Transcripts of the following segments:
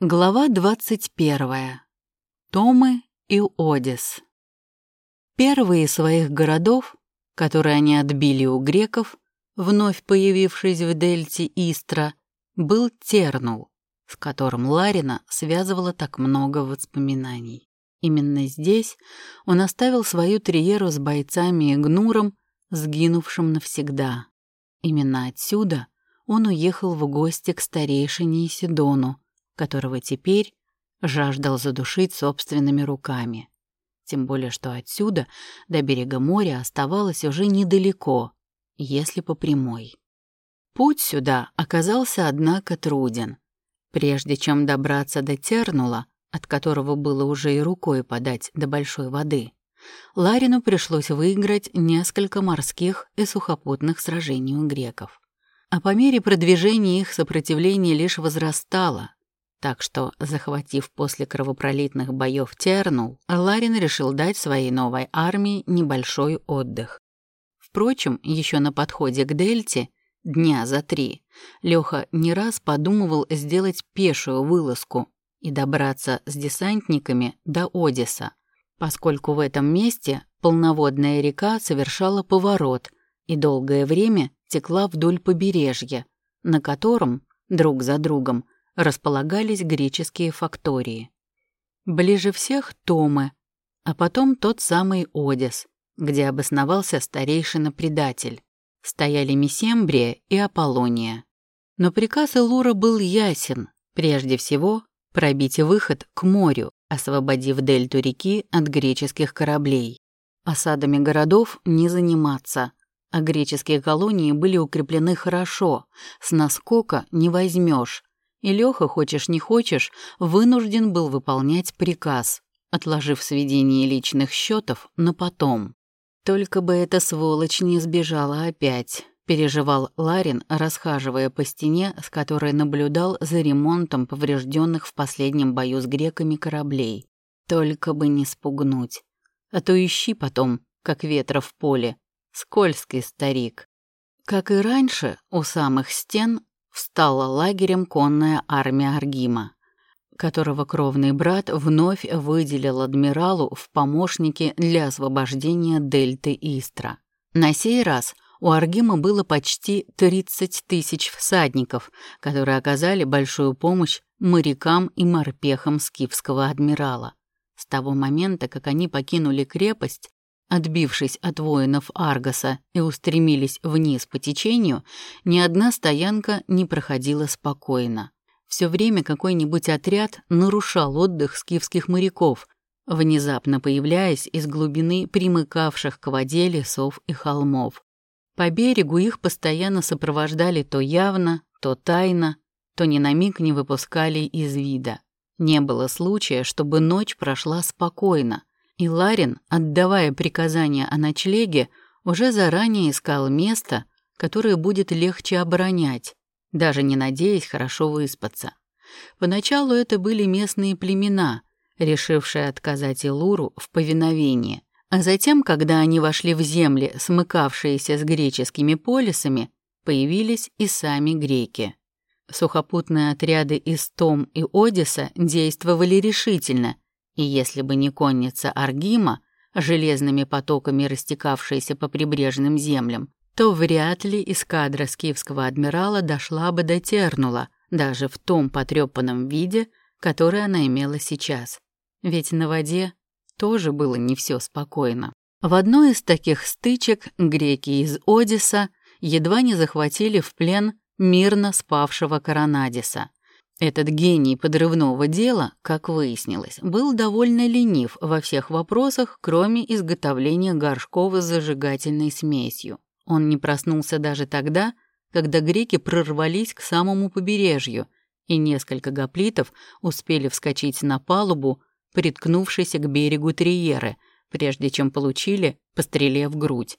Глава 21. Томы и Одис. Первые своих городов, которые они отбили у греков, вновь появившись в дельте Истра, был Тернул, с которым Ларина связывала так много воспоминаний. Именно здесь он оставил свою триеру с бойцами и гнуром, сгинувшим навсегда. Именно отсюда он уехал в гости к старейшине Исидону, которого теперь жаждал задушить собственными руками. Тем более, что отсюда до берега моря оставалось уже недалеко, если по прямой. Путь сюда оказался, однако, труден. Прежде чем добраться до Тернула, от которого было уже и рукой подать до большой воды, Ларину пришлось выиграть несколько морских и сухопутных сражений у греков. А по мере продвижения их сопротивление лишь возрастало, так что, захватив после кровопролитных боев Тернул, Ларин решил дать своей новой армии небольшой отдых. Впрочем, еще на подходе к Дельте, дня за три, Леха не раз подумывал сделать пешую вылазку и добраться с десантниками до Одиса, поскольку в этом месте полноводная река совершала поворот и долгое время текла вдоль побережья, на котором, друг за другом, располагались греческие фактории. Ближе всех Томы, а потом тот самый Одис, где обосновался старейшина-предатель. Стояли Месембрия и Аполлония. Но приказ Элура был ясен, прежде всего пробить выход к морю, освободив дельту реки от греческих кораблей. Осадами городов не заниматься, а греческие колонии были укреплены хорошо, с наскока не возьмешь, и Леха, хочешь не хочешь, вынужден был выполнять приказ, отложив сведение личных счетов на потом. Только бы эта сволочь не сбежала опять, переживал Ларин, расхаживая по стене, с которой наблюдал за ремонтом поврежденных в последнем бою с греками кораблей. Только бы не спугнуть. А то ищи потом, как ветра в поле. Скользкий старик. Как и раньше, у самых стен встала лагерем конная армия Аргима, которого кровный брат вновь выделил адмиралу в помощники для освобождения дельты Истра. На сей раз у Аргима было почти 30 тысяч всадников, которые оказали большую помощь морякам и морпехам скифского адмирала. С того момента, как они покинули крепость, Отбившись от воинов Аргоса и устремились вниз по течению, ни одна стоянка не проходила спокойно. Все время какой-нибудь отряд нарушал отдых скифских моряков, внезапно появляясь из глубины примыкавших к воде лесов и холмов. По берегу их постоянно сопровождали то явно, то тайно, то ни на миг не выпускали из вида. Не было случая, чтобы ночь прошла спокойно, и Ларин, отдавая приказания о ночлеге, уже заранее искал место, которое будет легче оборонять, даже не надеясь хорошо выспаться. Поначалу это были местные племена, решившие отказать Илуру в повиновении, а затем, когда они вошли в земли, смыкавшиеся с греческими полисами, появились и сами греки. Сухопутные отряды из Том и Одиса действовали решительно – и если бы не конница Аргима, железными потоками растекавшаяся по прибрежным землям, то вряд ли эскадра скифского адмирала дошла бы до Тернула, даже в том потрепанном виде, который она имела сейчас. Ведь на воде тоже было не все спокойно. В одной из таких стычек греки из Одиса едва не захватили в плен мирно спавшего Коронадиса. Этот гений подрывного дела, как выяснилось, был довольно ленив во всех вопросах, кроме изготовления горшков с зажигательной смесью. Он не проснулся даже тогда, когда греки прорвались к самому побережью, и несколько гоплитов успели вскочить на палубу, приткнувшись к берегу Триеры, прежде чем получили по в грудь.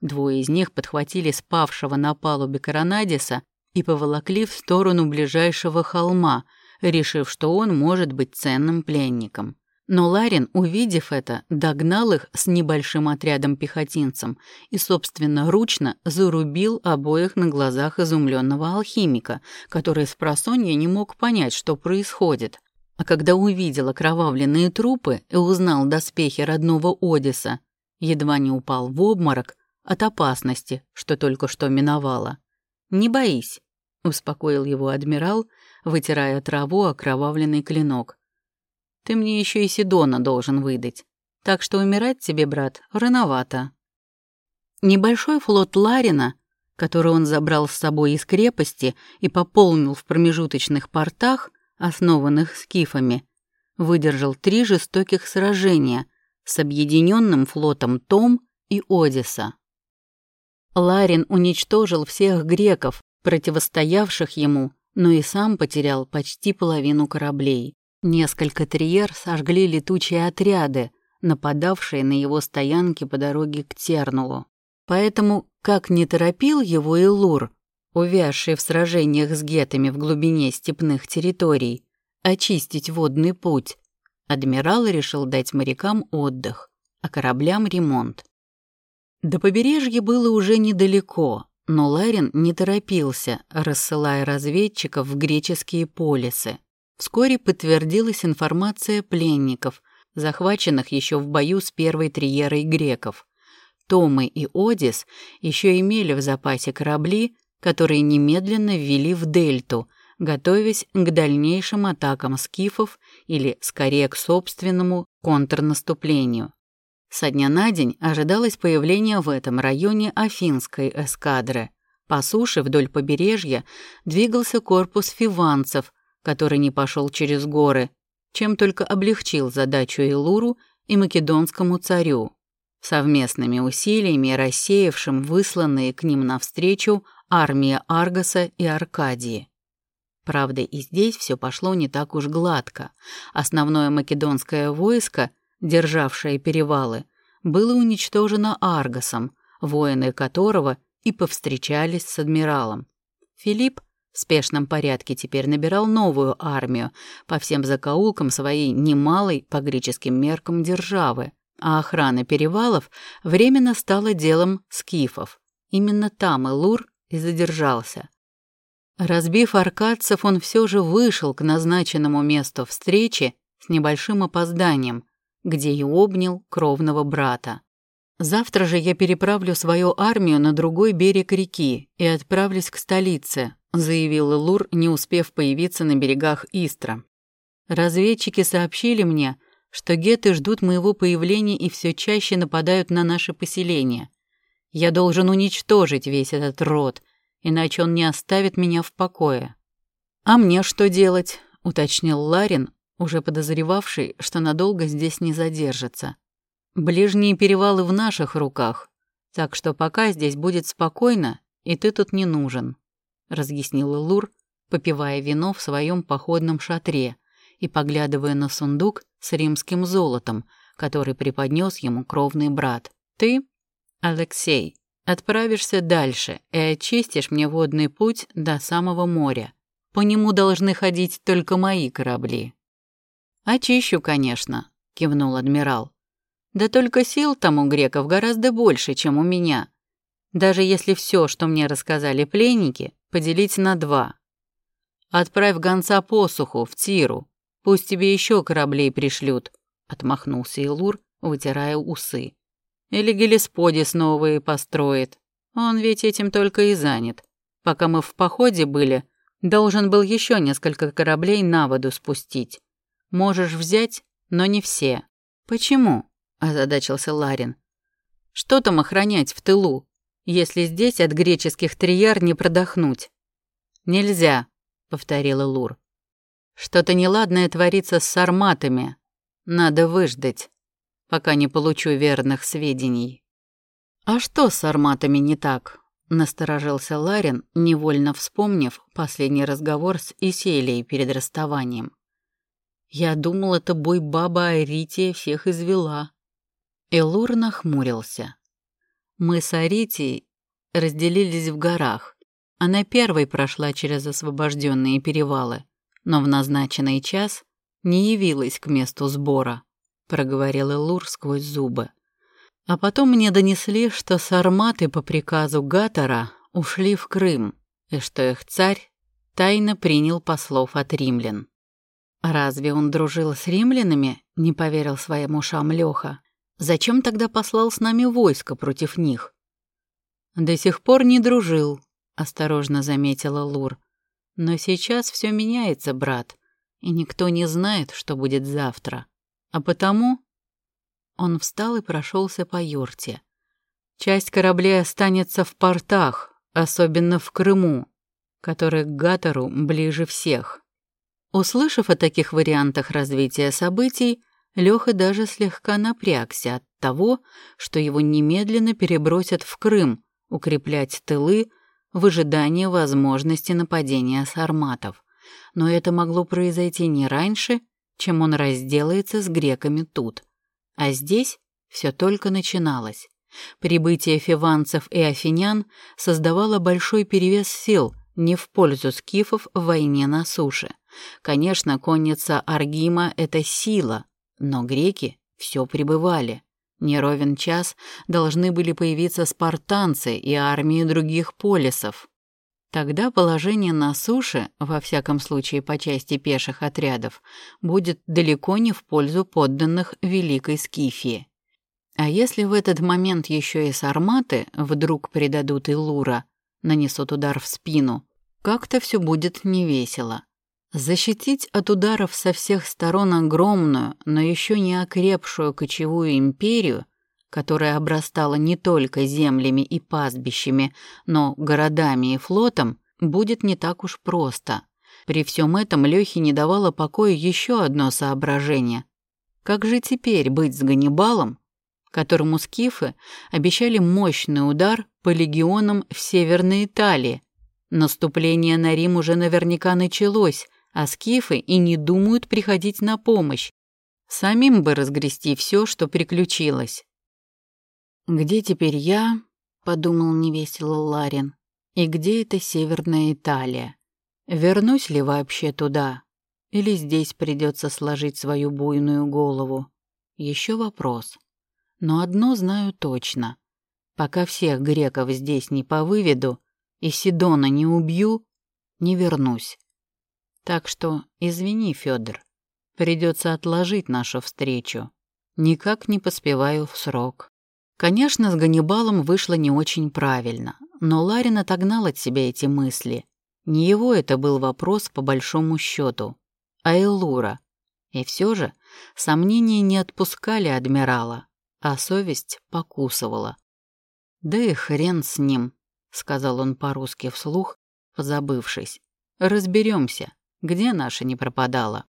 Двое из них подхватили спавшего на палубе Коронадиса и поволокли в сторону ближайшего холма, решив, что он может быть ценным пленником. Но Ларин, увидев это, догнал их с небольшим отрядом пехотинцем и собственноручно зарубил обоих на глазах изумленного алхимика, который с просонья не мог понять, что происходит. А когда увидел окровавленные трупы и узнал доспехи родного Одиса, едва не упал в обморок от опасности, что только что миновало. «Не боись», — успокоил его адмирал, вытирая траву окровавленный клинок. Ты мне еще и Сидона должен выдать. Так что умирать тебе, брат, рановато. Небольшой флот Ларина, который он забрал с собой из крепости и пополнил в промежуточных портах, основанных скифами, выдержал три жестоких сражения с объединенным флотом Том и Одисса. Ларин уничтожил всех греков, противостоявших ему, но и сам потерял почти половину кораблей. Несколько триер сожгли летучие отряды, нападавшие на его стоянки по дороге к Тернулу. Поэтому, как не торопил его Илур, увязший в сражениях с гетами в глубине степных территорий, очистить водный путь, адмирал решил дать морякам отдых, а кораблям ремонт. До побережья было уже недалеко, но Ларин не торопился, рассылая разведчиков в греческие полисы. Вскоре подтвердилась информация пленников, захваченных еще в бою с первой триерой греков. Томы и Одис еще имели в запасе корабли, которые немедленно ввели в дельту, готовясь к дальнейшим атакам скифов или, скорее, к собственному контрнаступлению. Со дня на день ожидалось появление в этом районе афинской эскадры. По суше вдоль побережья двигался корпус фиванцев, который не пошел через горы, чем только облегчил задачу Илуру и македонскому царю, совместными усилиями рассеявшим высланные к ним навстречу армия Аргоса и Аркадии. Правда, и здесь все пошло не так уж гладко. Основное македонское войско, державшее перевалы, было уничтожено Аргосом, воины которого и повстречались с адмиралом. Филипп в спешном порядке теперь набирал новую армию по всем закоулкам своей немалой по греческим меркам державы, а охрана перевалов временно стала делом скифов. Именно там Элур и задержался. Разбив аркадцев, он все же вышел к назначенному месту встречи с небольшим опозданием, где и обнял кровного брата. Завтра же я переправлю свою армию на другой берег реки и отправлюсь к столице, заявил Лур, не успев появиться на берегах Истра. Разведчики сообщили мне, что геты ждут моего появления и все чаще нападают на наше поселение. Я должен уничтожить весь этот род, иначе он не оставит меня в покое. А мне что делать? уточнил Ларин, уже подозревавший, что надолго здесь не задержится. Ближние перевалы в наших руках, так что пока здесь будет спокойно, и ты тут не нужен разъяснил Лур, попивая вино в своем походном шатре и поглядывая на сундук с римским золотом, который преподнес ему кровный брат. «Ты, Алексей, отправишься дальше и очистишь мне водный путь до самого моря. По нему должны ходить только мои корабли». «Очищу, конечно», — кивнул адмирал. «Да только сил там у греков гораздо больше, чем у меня. Даже если все, что мне рассказали пленники, поделить на два. Отправь гонца посуху, в Тиру. Пусть тебе еще кораблей пришлют», — отмахнулся Илур, вытирая усы. «Или Гелисподис новые построит. Он ведь этим только и занят. Пока мы в походе были, должен был еще несколько кораблей на воду спустить. Можешь взять, но не все». «Почему?» — озадачился Ларин. «Что там охранять в тылу? если здесь от греческих трияр не продохнуть. «Нельзя», — повторила Лур. «Что-то неладное творится с сарматами. Надо выждать, пока не получу верных сведений». «А что с сарматами не так?» — насторожился Ларин, невольно вспомнив последний разговор с Иселией перед расставанием. «Я думал, это бой баба Арития всех извела». Элур нахмурился. Мы с Аритией разделились в горах. Она первой прошла через освобожденные перевалы, но в назначенный час не явилась к месту сбора. — проговорил Элур сквозь зубы. А потом мне донесли, что сарматы по приказу Гатора ушли в Крым, и что их царь тайно принял послов от римлян. «Разве он дружил с римлянами?» — не поверил своим ушам Лёха. «Зачем тогда послал с нами войско против них?» «До сих пор не дружил», — осторожно заметила Лур. «Но сейчас все меняется, брат, и никто не знает, что будет завтра. А потому он встал и прошелся по юрте. Часть кораблей останется в портах, особенно в Крыму, который к Гатору ближе всех. Услышав о таких вариантах развития событий, Лёха даже слегка напрягся от того, что его немедленно перебросят в Крым, укреплять тылы в ожидании возможности нападения сарматов. Но это могло произойти не раньше, чем он разделается с греками тут. А здесь все только начиналось. Прибытие фиванцев и афинян создавало большой перевес сил не в пользу скифов в войне на суше. Конечно, конница Аргима — это сила, но греки все пребывали. Не ровен час должны были появиться спартанцы и армии других полисов. Тогда положение на суше, во всяком случае по части пеших отрядов, будет далеко не в пользу подданных Великой Скифии. А если в этот момент еще и сарматы вдруг предадут Илура, нанесут удар в спину, как-то все будет невесело. Защитить от ударов со всех сторон огромную, но еще не окрепшую кочевую империю – которая обрастала не только землями и пастбищами, но городами и флотом, будет не так уж просто. При всем этом Лёхе не давало покоя еще одно соображение. Как же теперь быть с Ганнибалом, которому скифы обещали мощный удар по легионам в Северной Италии? Наступление на Рим уже наверняка началось, а скифы и не думают приходить на помощь. Самим бы разгрести все, что приключилось. «Где теперь я?» — подумал невесело Ларин. «И где эта Северная Италия? Вернусь ли вообще туда? Или здесь придется сложить свою буйную голову? Еще вопрос. Но одно знаю точно. Пока всех греков здесь не повыведу и Сидона не убью, не вернусь. Так что извини, Федор, придется отложить нашу встречу. Никак не поспеваю в срок». Конечно, с Ганнибалом вышло не очень правильно, но Ларин отогнал от себя эти мысли. Не его это был вопрос по большому счету, а Элура. И все же сомнения не отпускали адмирала, а совесть покусывала. «Да и хрен с ним», — сказал он по-русски вслух, позабывшись. «Разберемся, где наша не пропадала».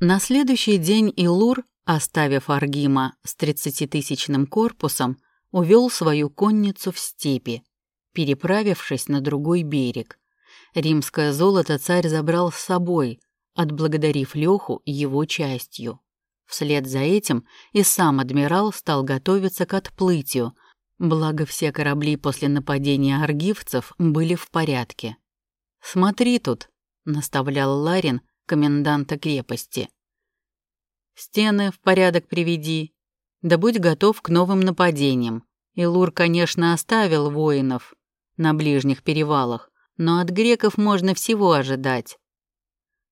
На следующий день Илур Оставив Аргима с тридцатитысячным корпусом, увел свою конницу в степи, переправившись на другой берег. Римское золото царь забрал с собой, отблагодарив Леху его частью. Вслед за этим и сам адмирал стал готовиться к отплытию, благо все корабли после нападения аргивцев были в порядке. «Смотри тут», — наставлял Ларин коменданта крепости. Стены в порядок приведи. Да будь готов к новым нападениям. Илур, конечно, оставил воинов на ближних перевалах, но от греков можно всего ожидать.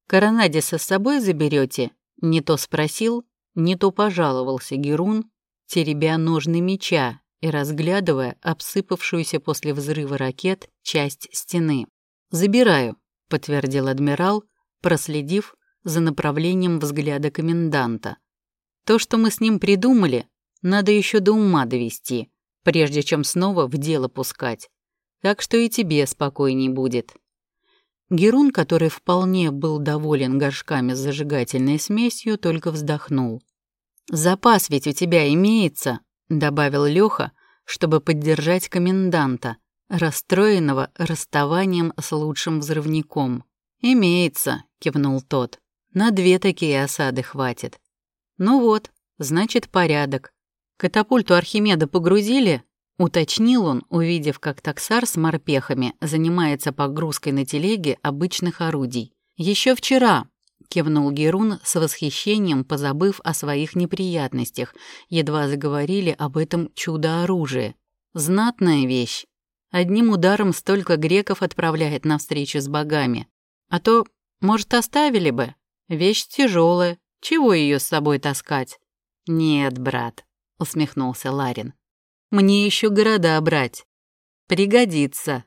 Коронадиса с собой заберете? Не то спросил, не то пожаловался Герун, теребя ножны меча и разглядывая обсыпавшуюся после взрыва ракет часть стены. «Забираю», — подтвердил адмирал, проследив за направлением взгляда коменданта. То, что мы с ним придумали, надо еще до ума довести, прежде чем снова в дело пускать. Так что и тебе спокойней будет. Герун, который вполне был доволен горшками с зажигательной смесью, только вздохнул. «Запас ведь у тебя имеется», — добавил Лёха, чтобы поддержать коменданта, расстроенного расставанием с лучшим взрывником. «Имеется», — кивнул тот. На две такие осады хватит. Ну вот, значит, порядок. Катапульту Архимеда погрузили? Уточнил он, увидев, как таксар с морпехами занимается погрузкой на телеге обычных орудий. Еще вчера, кивнул Герун с восхищением, позабыв о своих неприятностях, едва заговорили об этом чудо-оружие. Знатная вещь. Одним ударом столько греков отправляет на встречу с богами. А то, может, оставили бы? Вещь тяжелая, чего ее с собой таскать? Нет, брат, усмехнулся Ларин. Мне еще города брать. Пригодится.